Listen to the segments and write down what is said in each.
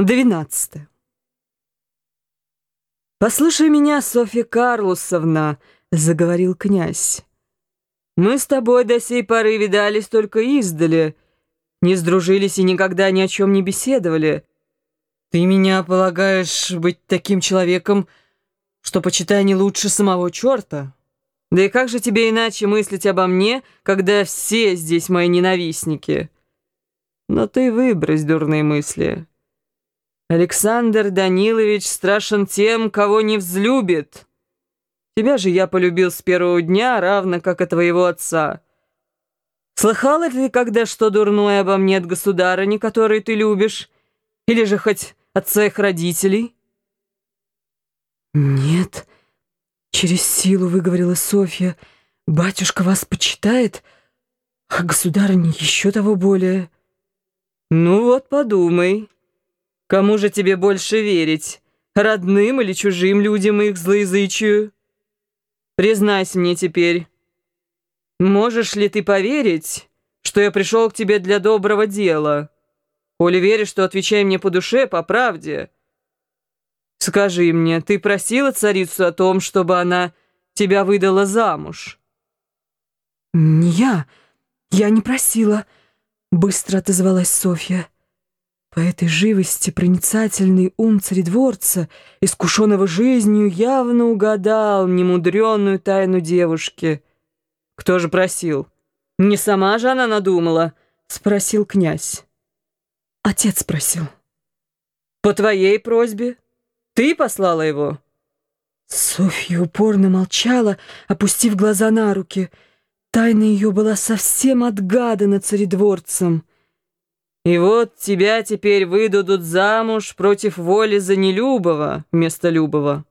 Двенадцатое. «Послушай меня, Софья Карлусовна», — заговорил князь. «Мы с тобой до сей поры видались только издали, не сдружились и никогда ни о чем не беседовали. Ты меня полагаешь быть таким человеком, что, почитай, не лучше самого черта? Да и как же тебе иначе мыслить обо мне, когда все здесь мои ненавистники? Но ты выбрось дурные мысли». Александр Данилович страшен тем, кого не взлюбит. Тебя же я полюбил с первого дня, равно как и твоего отца. Слыхала ли ты когда что дурное обо мне от государыни, которую ты любишь? Или же хоть от своих родителей? Нет, через силу выговорила Софья. Батюшка вас почитает, а государыня еще того более. Ну вот подумай. Кому же тебе больше верить? Родным или чужим людям их злоязычию? Признайся мне теперь, можешь ли ты поверить, что я пришел к тебе для доброго дела? Коли веришь, то отвечай мне по душе, по правде. Скажи мне, ты просила царицу о том, чтобы она тебя выдала замуж? Не я, я не просила, быстро отозвалась Софья. По этой живости проницательный ум царедворца, искушенного жизнью, явно угадал немудренную тайну девушки. «Кто же просил? Не сама же она надумала?» — спросил князь. Отец просил. «По твоей просьбе? Ты послала его?» Софья упорно молчала, опустив глаза на руки. Тайна ее была совсем отгадана царедворцем. И вот тебя теперь выдадут замуж против воли за нелюбого вместо любого.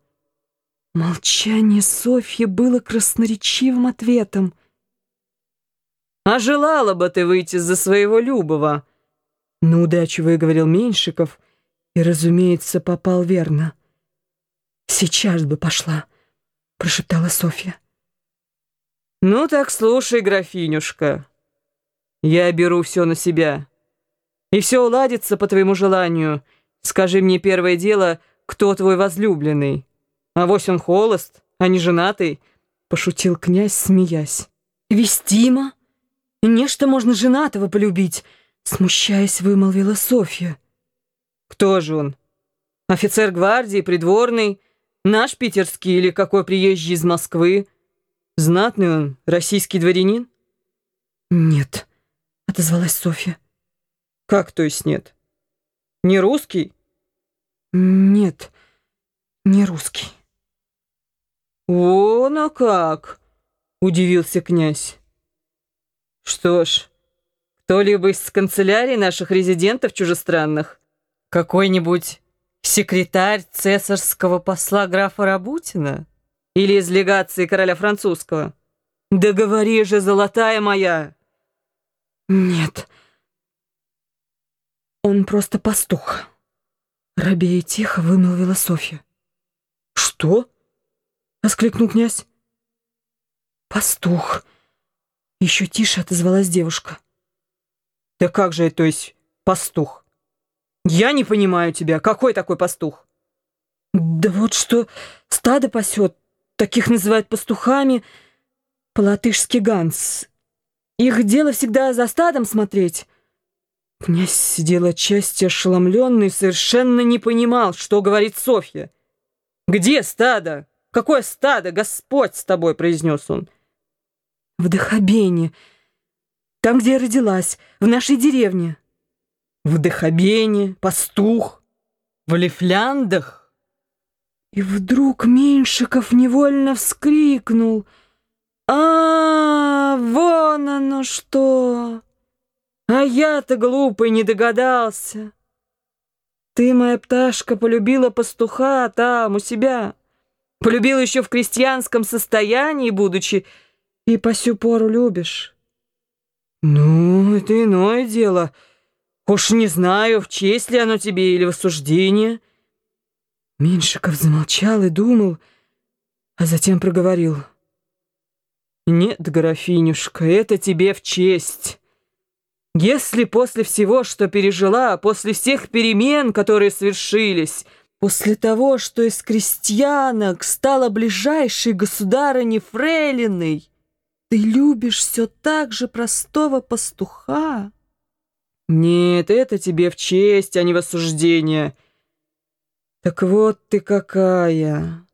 Молчание Софьи было красноречивым ответом. А желала бы ты выйти за своего любого? На удачу выговорил Меньшиков и, разумеется, попал верно. Сейчас бы пошла, прошептала Софья. Ну так слушай, графинюшка, я беру все на себя. И все уладится по твоему желанию. Скажи мне первое дело, кто твой возлюбленный? А вось он холост, а не женатый?» Пошутил князь, смеясь. «Вестима? Нечто можно женатого полюбить!» Смущаясь, вымолвила Софья. «Кто же он? Офицер гвардии, придворный? Наш питерский или какой приезжий из Москвы? Знатный он, российский дворянин?» «Нет», — отозвалась Софья. Как то есть нет? Не русский? Нет, не русский. О, а как! Удивился князь. Что ж, кто-либо из канцелярии наших резидентов чужестранных? Какой-нибудь секретарь цесарского посла графа Рабутина? Или из легации короля французского? Да говори же, золотая моя! Нет, «Он просто пастух», — рабея тихо вымолвила Софья. «Что?» — воскликнул князь. «Пастух», — еще тише отозвалась девушка. «Да как же, то есть, пастух? Я не понимаю тебя. Какой такой пастух?» «Да вот что стадо пасет, таких называют пастухами, по-латышски ганс. Их дело всегда за стадом смотреть». Князь сидел отчасти ошеломленный, совершенно не понимал, что говорит Софья. «Где стадо? Какое стадо? Господь с тобой!» — произнес он. «В Дахабене, там, где я родилась, в нашей деревне». «В Дахабене? Пастух? В Лифляндах?» И вдруг Меньшиков невольно вскрикнул. «А, вон оно что!» А я-то глупый не догадался. Ты, моя пташка, полюбила пастуха там, у себя. Полюбила еще в крестьянском состоянии, будучи, и по сю пору любишь. Ну, это иное дело. Уж не знаю, в честь ли оно тебе или в осуждение. Меньшиков замолчал и думал, а затем проговорил. Нет, графинюшка, это тебе в честь. Если после всего, что пережила, после всех перемен, которые свершились, после того, что из крестьянок стала ближайшей государыней Фрейлиной, ты любишь все так же простого пастуха? Нет, это тебе в честь, а не в осуждение. Так вот ты какая.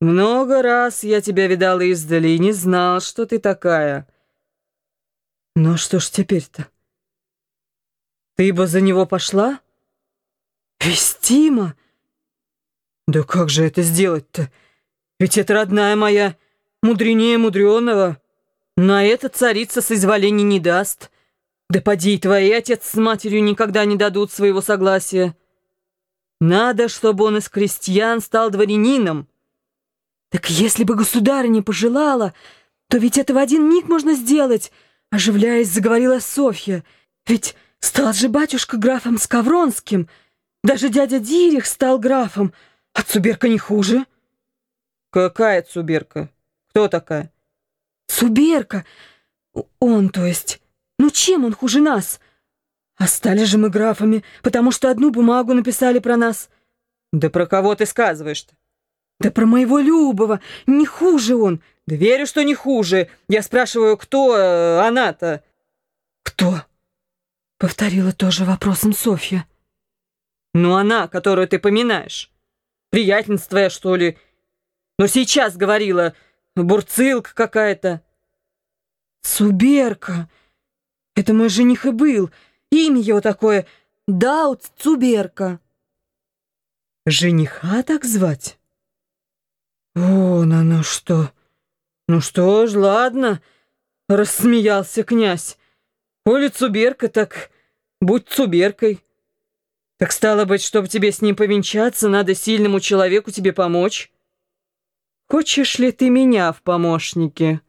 Много раз я тебя видал издали и не знал, что ты такая. Ну что ж теперь-то? Ты бы за него пошла? Вестима? Да как же это сделать-то? Ведь это родная моя, мудренее мудреного. На это царица соизволения не даст. Да поди, твои отец с матерью никогда не дадут своего согласия. Надо, чтобы он из крестьян стал дворянином. Так если бы государыня пожелала, то ведь это в один миг можно сделать, оживляясь, заговорила Софья. Ведь стал же батюшка графом Скавронским, даже дядя Дирих стал графом, а Цуберка не хуже. Какая Цуберка? Кто такая? Цуберка. Он, то есть. Ну чем он хуже нас? А стали же мы графами, потому что одну бумагу написали про нас. Да про кого ты сказываешь-то? «Да про моего Любова! Не хуже он!» «Да верю, что не хуже! Я спрашиваю, кто э, она-то?» «Кто?» — повторила тоже вопросом Софья. «Ну она, которую ты поминаешь. Приятельница твоя, что ли? Но сейчас говорила, бурцилка какая-то». «Цуберка! Это мой жених и был. Имя его такое — Даут Цуберка». «Жениха так звать?» «Вон оно что! Ну что ж, ладно!» — рассмеялся князь. «Коли Цуберка, так будь Цуберкой. Так стало быть, чтобы тебе с ним повенчаться, надо сильному человеку тебе помочь. Хочешь ли ты меня в помощнике?»